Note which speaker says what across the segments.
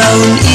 Speaker 1: alone.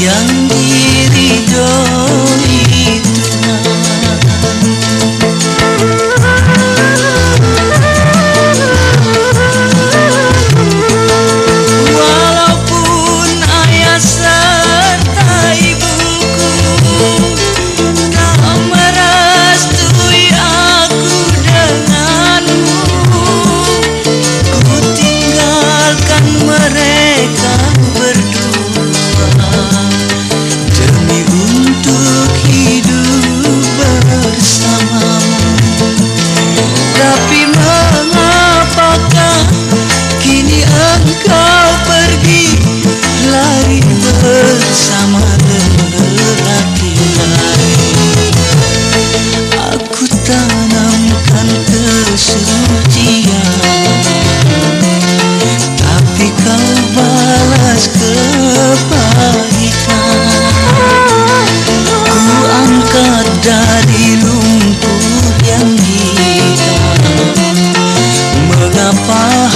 Speaker 1: Yang diridhoi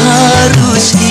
Speaker 1: harus